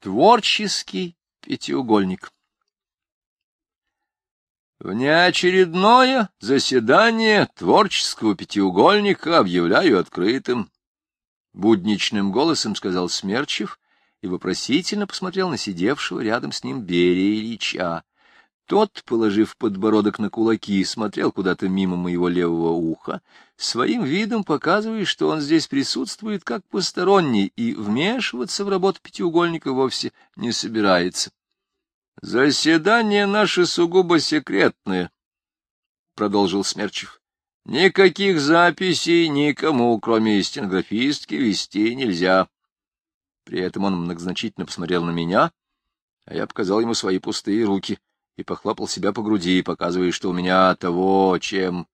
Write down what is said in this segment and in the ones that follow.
Творческий пятиугольник. Внеочередное заседание творческого пятиугольника объявляю открытым. Будничным голосом сказал Смерчев и вопросительно посмотрел на сидевшего рядом с ним Берия Ильича. Тот, положив подбородок на кулаки, смотрел куда-то мимо моего левого уха, своим видом показывая, что он здесь присутствует как посторонний и вмешиваться в работу пятиугольника вовсе не собирается. — Заседание наше сугубо секретное, — продолжил Смерчев. — Никаких записей никому, кроме стенографистки, вести нельзя. При этом он многозначительно посмотрел на меня, а я показал ему свои пустые руки — и похлопал себя по груди, показывая, что у меня того, чем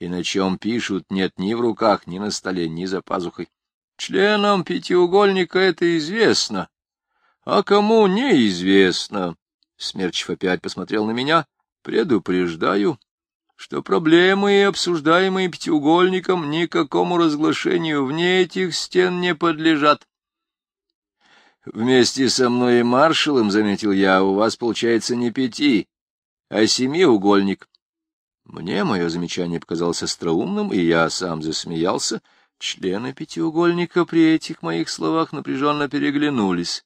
и на чем пишут, нет ни в руках, ни на столе, ни за пазухой. Членам пятиугольника это известно, а кому неизвестно. Смерчев опять посмотрел на меня. Предупреждаю, что проблемы, обсуждаемые пятиугольником, никакому разглашению вне этих стен не подлежат. Вместе со мной и маршалом, — заметил я, — у вас получается не пяти, а семиугольник. Мне мое замечание показалось остроумным, и я сам засмеялся. Члены пятиугольника при этих моих словах напряженно переглянулись.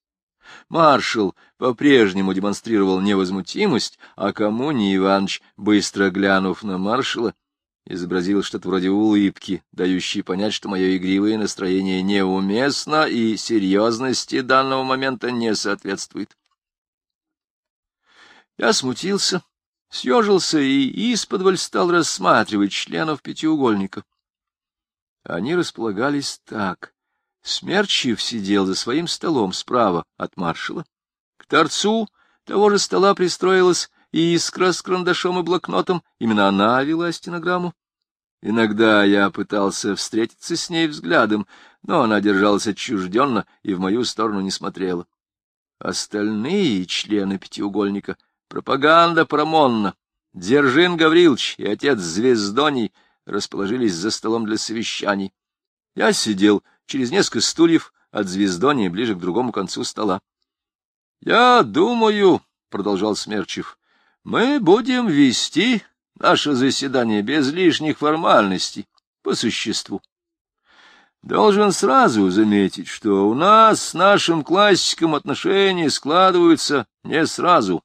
Маршал по-прежнему демонстрировал невозмутимость, а Коммуний Иванович, быстро глянув на маршала, изобразил что-то вроде улыбки, дающей понять, что мое игривое настроение неуместно и серьезности данного момента не соответствует. Я смутился, съежился и исподволь стал рассматривать членов пятиугольника. Они располагались так. Смерчев сидел за своим столом справа от маршала. К торцу того же стола пристроилась и искра с карандашом и блокнотом, именно она вела стенограмму. Иногда я пытался встретиться с ней взглядом, но она держалась отчужденно и в мою сторону не смотрела. Остальные члены пятиугольника — пропаганда Промонна, Дзержин Гаврилович и отец Звездоний расположились за столом для совещаний. Я сидел через несколько стульев от Звездония ближе к другому концу стола. — Я думаю, — продолжал Смерчев, — мы будем вести наше заседание без лишних формальностей, по существу. Должен сразу заметить, что у нас с нашим классиком отношения складываются не сразу.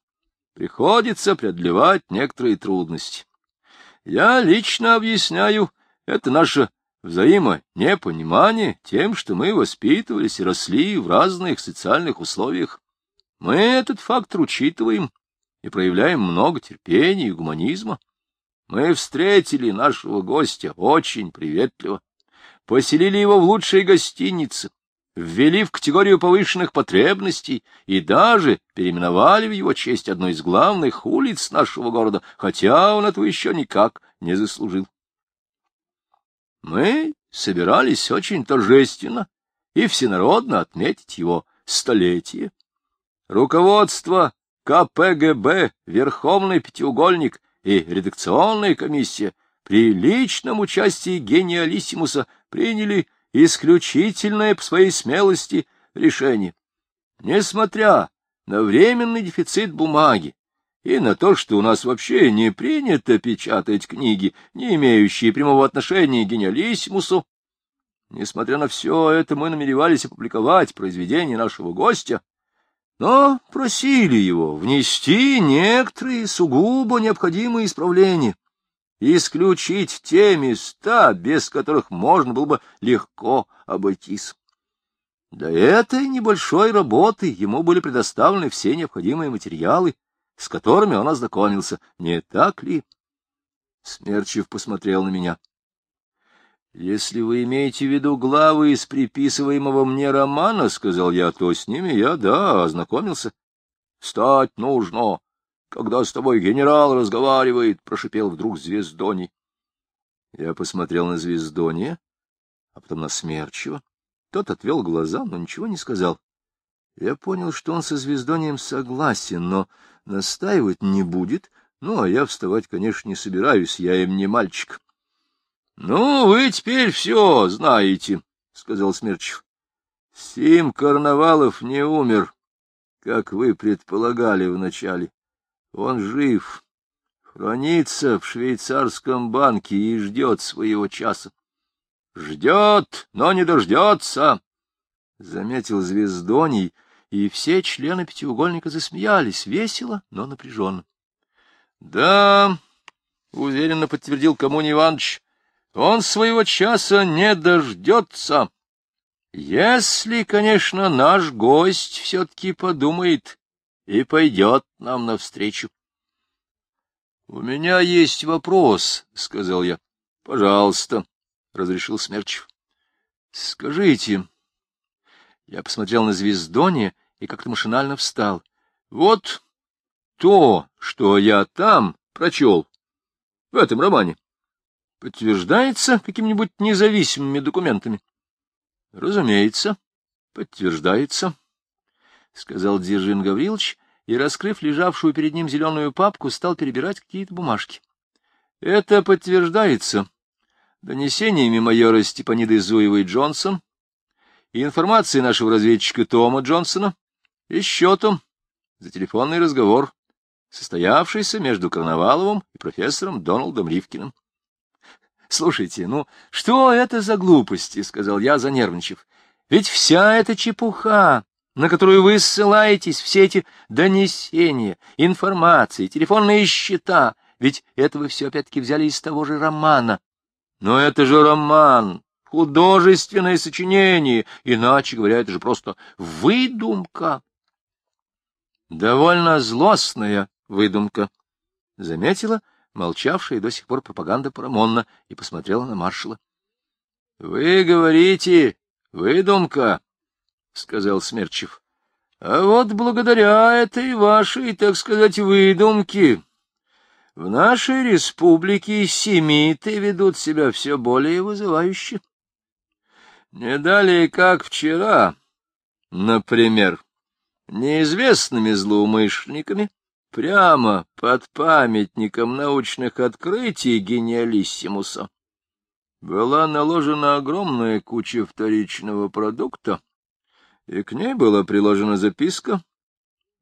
Приходится преодолевать некоторые трудности. Я лично объясняю, это наше взаимонепонимание тем, что мы воспитывались и росли в разных социальных условиях. Мы этот фактор учитываем и проявляем много терпения и гуманизма. Мы встретили нашего гостя очень приветливо, поселили его в лучшей гостинице, ввели в категорию повышенных потребностей и даже переименовали в его честь одну из главных улиц нашего города, хотя он этого еще никак не заслужил. Мы собирались очень торжественно и всенародно отметить его столетие. Руководство КПГБ, Верховный Пятиугольник и редакционная комиссия при личном участии гениалиссимуса приняли исключительное по своей смелости решение. Несмотря на временный дефицит бумаги и на то, что у нас вообще не принято печатать книги, не имеющие прямого отношения к гениалиссимусу, несмотря на все это, мы намеревались опубликовать произведение нашего гостя, но просили его внести некоторые сугубо необходимые исправления, исключить те места, без которых можно было бы легко обойтись. Для этой небольшой работы ему были предоставлены все необходимые материалы, с которыми он ознакомился, не так ли? Смерчев посмотрел на меня. Если вы имеете в виду главы из приписываемого мне романа, — сказал я, — то с ними я, да, ознакомился. — Встать нужно, когда с тобой генерал разговаривает, — прошипел вдруг Звездоний. Я посмотрел на Звездония, а потом на Смерчева. Тот отвел глаза, но ничего не сказал. Я понял, что он со Звездонием согласен, но настаивать не будет, ну, а я вставать, конечно, не собираюсь, я им не мальчик. — Ну, вы теперь все знаете, — сказал Смерчев. — Сим Карнавалов не умер, как вы предполагали вначале. Он жив, хранится в швейцарском банке и ждет своего часа. Ждет, но не дождется, — заметил Звездоний, и все члены пятиугольника засмеялись, весело, но напряженно. — Да, — уверенно подтвердил Коммуни Иванович, — он своего часа не дождется. Если, конечно, наш гость все-таки подумает и пойдет нам навстречу. — У меня есть вопрос, — сказал я. — Пожалуйста, — разрешил Смерчев. — Скажите... Я посмотрел на звездоне и как-то машинально встал. — Вот то, что я там прочел, в этом романе, подтверждается какими-нибудь независимыми документами? — Разумеется, подтверждается, — сказал Дзержин Гаврилович и, раскрыв лежавшую перед ним зеленую папку, стал перебирать какие-то бумажки. — Это подтверждается донесениями майора Степаниды Зуевой Джонсон и информацией нашего разведчика Тома Джонсона и счетом за телефонный разговор, состоявшийся между Карнаваловым и профессором Доналдом Ривкиным. — Слушайте, ну что это за глупости? — сказал я, занервничав. — Ведь вся эта чепуха, на которую вы ссылаетесь, все эти донесения, информации, телефонные счета, ведь это вы все опять-таки взяли из того же романа. Но это же роман, художественное сочинение, иначе говоря, это же просто выдумка. Довольно злостная выдумка, — заметила молчавшая до сих пор пропаганда Парамонна и посмотрела на маршала. — Вы говорите, выдумка, — сказал Смерчев. — А вот благодаря этой вашей, так сказать, выдумке в нашей республике семиты ведут себя все более вызывающе. Не далее, как вчера, например, неизвестными злоумышленниками прямо под памятником научных открытий гениалиссимуса была наложена огромная куча вторичного продукта, и к ней была приложена записка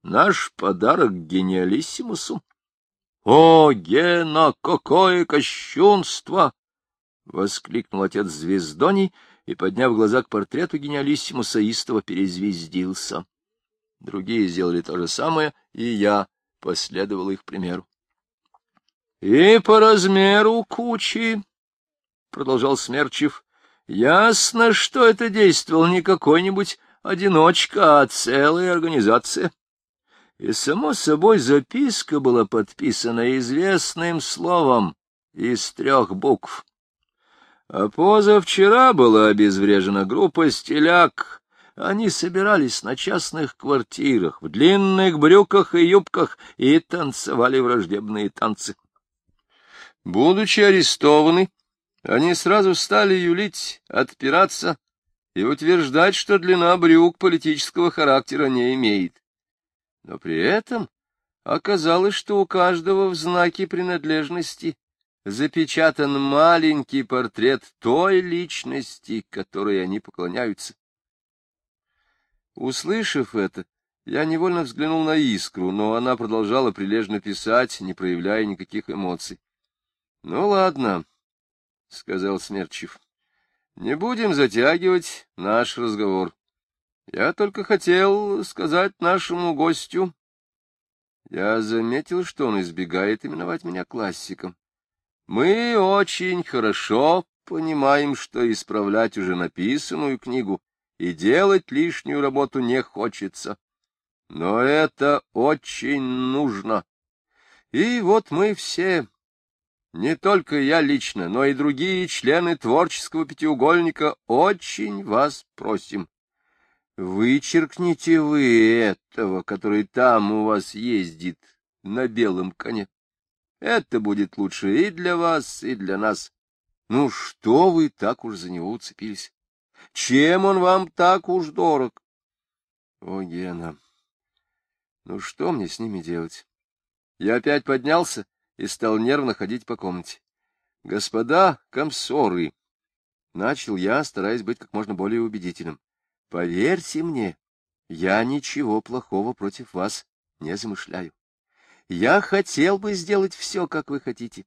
«Наш подарок гениалиссимусу». «О, Гена, какое кощунство!» — воскликнул отец Звездоний и, подняв глаза к портрету гениалиссимуса, истово перезвездился. Другие сделали то же самое, и я последовал их примеру. — И по размеру кучи, — продолжал Смерчев, — ясно, что это действовал не какой-нибудь одиночка, а целая организация. И, само собой, записка была подписана известным словом из трех букв. А позавчера была обезврежена группа стиляк. Они собирались на частных квартирах, в длинных брюках и юбках и танцевали враждебные танцы. Будучи арестованы, они сразу стали юлить, отпираться и утверждать, что длина брюк политического характера не имеет. Но при этом оказалось, что у каждого в знаке принадлежности запечатан маленький портрет той личности, которой они поклоняются. Услышав это, я невольно взглянул на искру, но она продолжала прилежно писать, не проявляя никаких эмоций. — Ну, ладно, — сказал Смерчев, — не будем затягивать наш разговор. Я только хотел сказать нашему гостю. Я заметил, что он избегает именовать меня классиком. Мы очень хорошо понимаем, что исправлять уже написанную книгу и делать лишнюю работу не хочется. Но это очень нужно. И вот мы все, не только я лично, но и другие члены творческого пятиугольника, очень вас просим Вычеркните вы этого, который там у вас ездит на белом коне. Это будет лучше и для вас, и для нас. Ну что вы так уж за него уцепились? Чем он вам так уж дорог? О, Гена, ну что мне с ними делать? Я опять поднялся и стал нервно ходить по комнате. Господа комсоры, начал я, стараясь быть как можно более убедительным. Поверьте мне, Я ничего плохого против вас не замышляю. Я хотел бы сделать все, как вы хотите.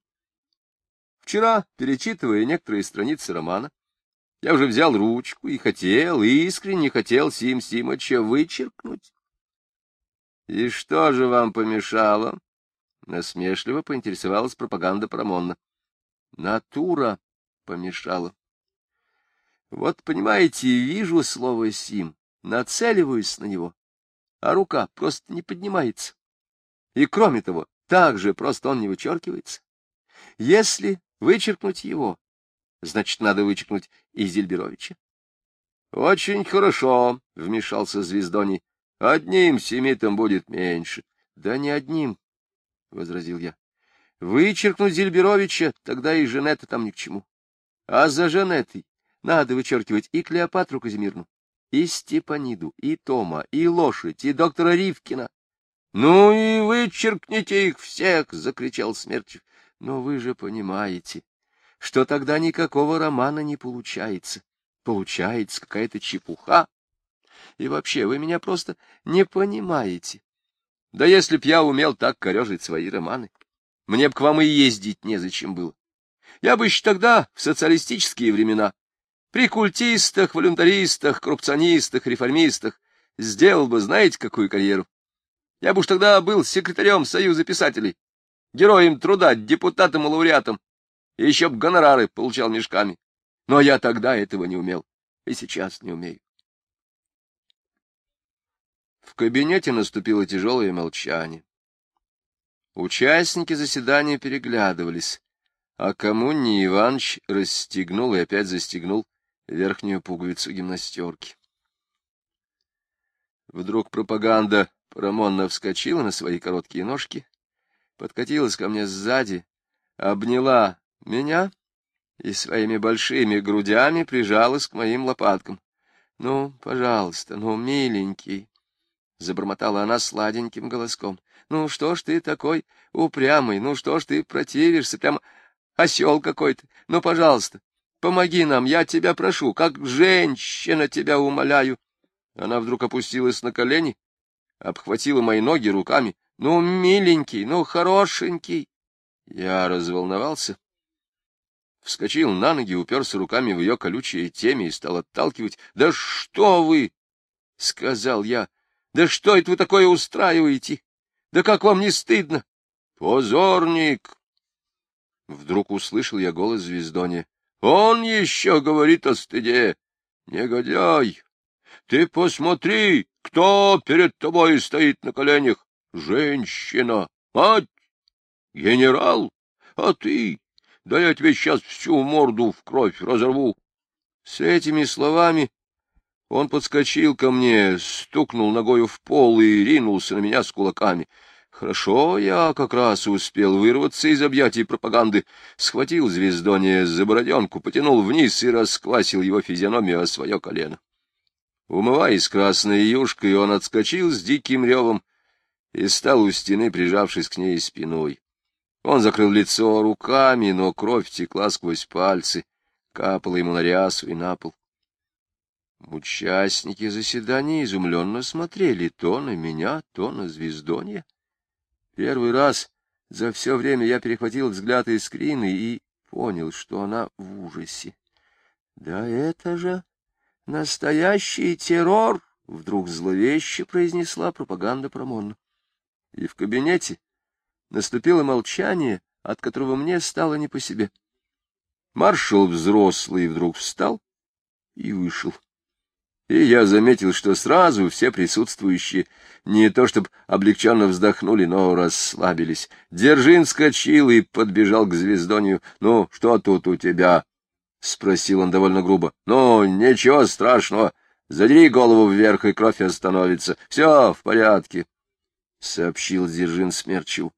Вчера, перечитывая некоторые страницы романа, я уже взял ручку и хотел, искренне хотел Сим Симыча вычеркнуть. — И что же вам помешало? — насмешливо поинтересовалась пропаганда Парамонна. — Натура помешала. Вот, понимаете, вижу слово «сим», нацеливаюсь на него, а рука просто не поднимается. И кроме того, так же просто он не вычеркивается. Если вычеркнуть его, значит, надо вычеркнуть и Зельберовича. — Очень хорошо, — вмешался Звездоний. — Одним семитом будет меньше. — Да не одним, — возразил я. — Вычеркнуть Зельберовича, тогда и Женета там ни к чему. А за Женетой надо вычеркивать и Клеопатру Казимирну, и Степаниду, и Тома, и лошадь, и доктора Ривкина. — Ну и вычеркните их всех! — закричал Смерчев. — Но вы же понимаете, что тогда никакого романа не получается. Получается какая-то чепуха. И вообще, вы меня просто не понимаете. Да если б я умел так корежить свои романы, мне б к вам и ездить незачем было. Я бы еще тогда, в социалистические времена, при культистах, волюнтаристах, коррупционистах, реформистах, сделал бы, знаете, какую карьеру? Я бы уж тогда был секретарем Союза писателей, героем труда, депутатом и лауреатом, и еще б гонорары получал мешками. Но я тогда этого не умел, и сейчас не умею. В кабинете наступило тяжелое молчание. Участники заседания переглядывались, а Коммуни Иванович расстегнул и опять застегнул верхнюю пуговицу гимнастерки. Вдруг пропаганда Парамонна вскочила на свои короткие ножки, подкатилась ко мне сзади, обняла меня и своими большими грудями прижалась к моим лопаткам. — Ну, пожалуйста, ну, миленький, — забормотала она сладеньким голоском. — Ну, что ж ты такой упрямый, ну, что ж ты противишься, прямо осел какой-то. Ну, пожалуйста, помоги нам, я тебя прошу, как женщина тебя умоляю. Она вдруг опустилась на колени, обхватила мои ноги руками. — Ну, миленький, ну, хорошенький. Я разволновался вскочил на ноги, уперся руками в ее колючие теме и стал отталкивать. — Да что вы! — сказал я. — Да что это вы такое устраиваете? Да как вам не стыдно? — Позорник! Вдруг услышал я голос звездони. — Он еще говорит о стыде. Негодяй! Ты посмотри, кто перед тобой стоит на коленях. Женщина, мать, генерал, а ты да я тебе сейчас всю морду в кровь разорву. С этими словами он подскочил ко мне, стукнул ногою в пол и ринулся на меня с кулаками. Хорошо, я как раз успел вырваться из объятий пропаганды, схватил звездония за бороденку, потянул вниз и расквасил его физиономию о свое колено. Умываясь красной юшкой, он отскочил с диким ревом и стал у стены, прижавшись к ней спиной. Он закрыл лицо руками, но кровь текла сквозь пальцы, капала ему на рясу и на пол. Участники заседания изумленно смотрели то на меня, то на звездонье. Первый раз за все время я перехватил взгляд Искрины и понял, что она в ужасе. — Да это же настоящий террор! — вдруг зловеще произнесла пропаганда Промонна. И в кабинете Наступило молчание, от которого мне стало не по себе. Маршал взрослый вдруг встал и вышел. И я заметил, что сразу все присутствующие не то чтобы облегченно вздохнули, но расслабились. Держин скочил и подбежал к звездонию. — Ну, что тут у тебя? — спросил он довольно грубо. — Ну, ничего страшного. Задери голову вверх, и кровь остановится. Все в порядке, — сообщил Дзержин Смерчев.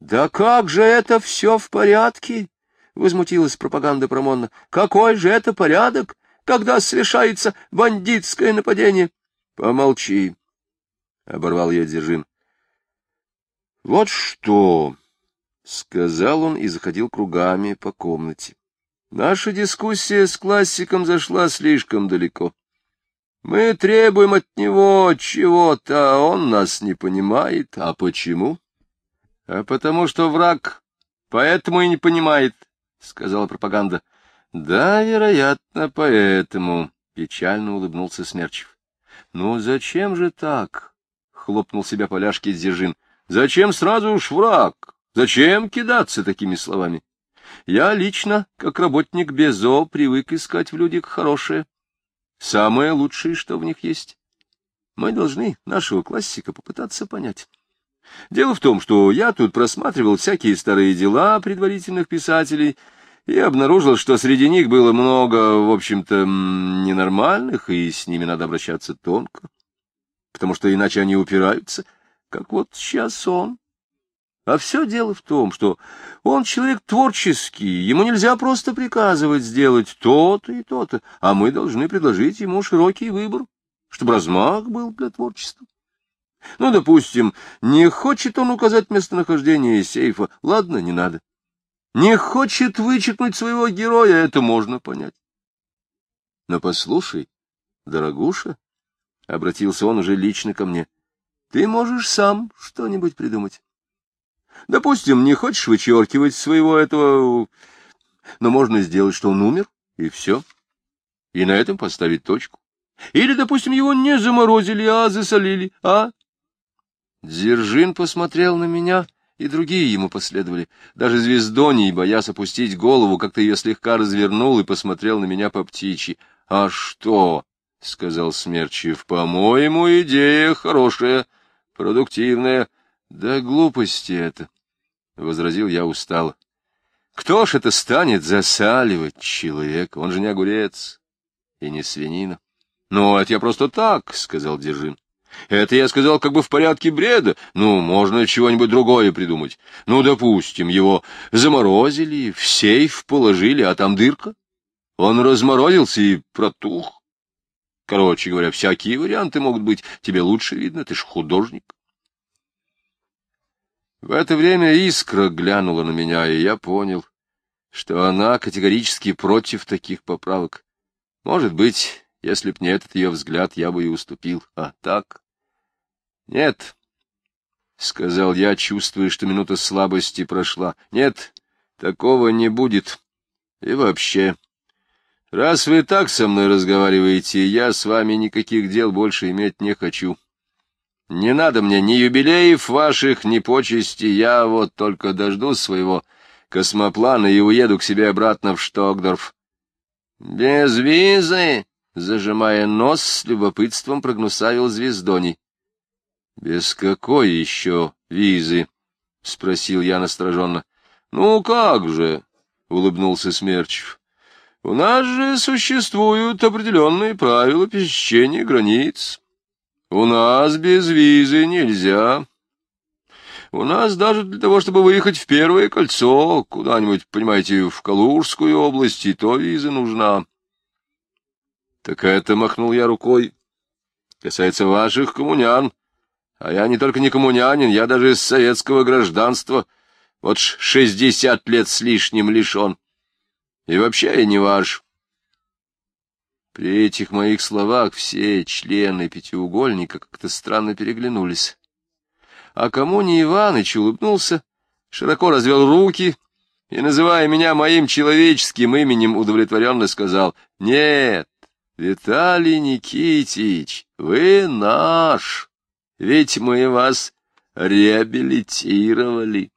Да как же это все в порядке? — возмутилась пропаганда Промонна. — Какой же это порядок, когда совершается бандитское нападение? — Помолчи, — оборвал я Дзержин. — Вот что, — сказал он и заходил кругами по комнате. Наша дискуссия с классиком зашла слишком далеко. Мы требуем от него чего-то, а он нас не понимает. А почему? — А потому что враг, поэтому и не понимает, — сказала пропаганда. — Да, вероятно, поэтому, — печально улыбнулся Смерчев. — Ну, зачем же так? — хлопнул себя поляшки Дзержин. — Зачем сразу уж враг? Зачем кидаться такими словами? Я лично, как работник Безо, привык искать в людях хорошее самое лучшее, что в них есть. Мы должны нашего классика попытаться понять. Дело в том, что я тут просматривал всякие старые дела предварительных писателей и обнаружил, что среди них было много, в общем-то, ненормальных, и с ними надо обращаться тонко, потому что иначе они упираются, как вот сейчас он. А все дело в том, что он человек творческий, ему нельзя просто приказывать сделать то-то и то-то, а мы должны предложить ему широкий выбор, чтобы размах был для творчества. Ну, допустим, не хочет он указать местонахождение сейфа, ладно, не надо. Не хочет вычеркнуть своего героя, это можно понять. Но послушай, дорогуша, — обратился он уже лично ко мне, — ты можешь сам что-нибудь придумать. Допустим, не хочешь вычеркивать своего этого, но можно сделать, что он умер, и все. И на этом поставить точку. Или, допустим, его не заморозили, а засолили, а? Дзержин посмотрел на меня, и другие ему последовали. Даже Звездоний, боясь опустить голову, как-то ее слегка развернул и посмотрел на меня по птичьи. — А что? — сказал Смерчев. — По-моему, идея хорошая, продуктивная. Да глупости это, — возразил я устало. Кто ж это станет засаливать человека? Он же не огурец и не свинина. — Ну, это я просто так, — сказал Держин. Это я сказал как бы в порядке бреда. Ну, можно чего-нибудь другое придумать. Ну, допустим, его заморозили, в сейф положили, а там дырка. Он разморозился и протух. Короче говоря, всякие варианты могут быть. Тебе лучше видно, ты ж художник. В это время искра глянула на меня, и я понял, что она категорически против таких поправок. Может быть, если б не этот ее взгляд, я бы и уступил. А так? Нет, — сказал я, чувствуя, что минута слабости прошла. Нет, такого не будет. И вообще, раз вы так со мной разговариваете, я с вами никаких дел больше иметь не хочу. Не надо мне ни юбилеев ваших, ни почести, я вот только дожду своего космоплана и уеду к себе обратно в Штокдорф. — Без визы? — зажимая нос, с любопытством прогнусавил звездоний. — Без какой еще визы? — спросил я настороженно. — Ну как же? — улыбнулся Смерчев. — У нас же существуют определенные правила пересечения границ. У нас без визы нельзя. У нас даже для того, чтобы выехать в Первое кольцо, куда-нибудь, понимаете, в Калужскую область, и то виза нужна. Так это, махнул я рукой, касается ваших коммунян. А я не только не коммунянин, я даже из советского гражданства. Вот шестьдесят лет с лишним лишен. И вообще я не ваш. При этих моих словах все члены пятиугольника как-то странно переглянулись. А кому не Иваныч улыбнулся, широко развел руки и, называя меня моим человеческим именем, удовлетворенно сказал, «Нет, Виталий Никитич, вы наш, ведь мы вас реабилитировали».